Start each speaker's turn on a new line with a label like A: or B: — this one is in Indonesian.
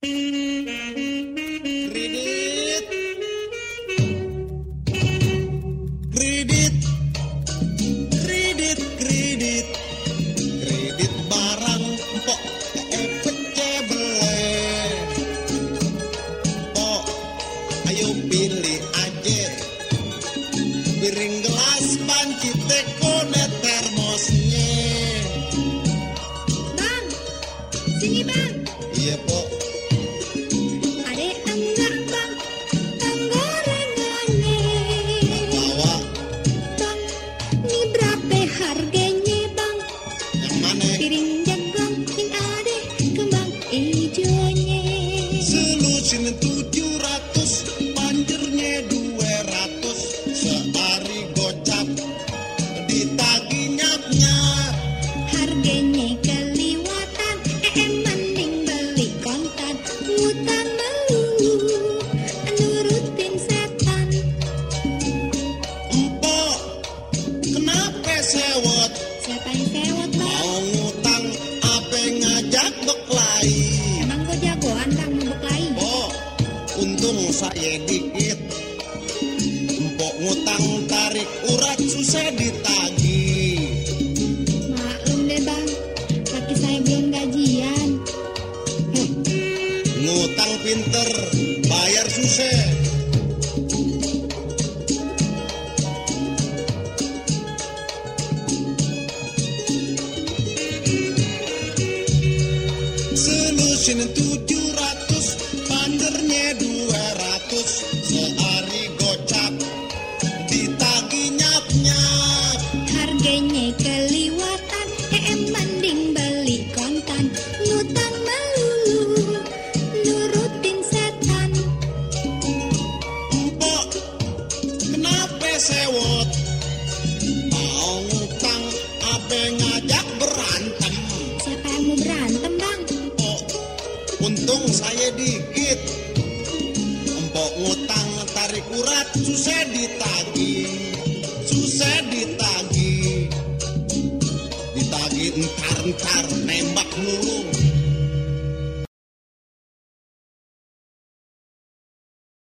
A: Kredit. Kredit. Kredit, kredit. Kredit barang empok efek cebele. Pok, ayo pilih aja. Piring gelas panci teko net termosnya.
B: Bang, sini bang.
A: Iya, Pok. juventud untung saya dikit. Empok ngutang tarik urat susah ditagih.
B: Maklum deh bang, laki saya belum gajian.
A: Ngutang pinter, bayar susah. Selusin tujuh sewot? Mau ngutang, apa ngajak berantem?
B: Siapa yang mau berantem bang?
A: Oh, untung saya dikit. Empok ngutang tarik urat susah ditagi, susah ditagi, ditagi entar entar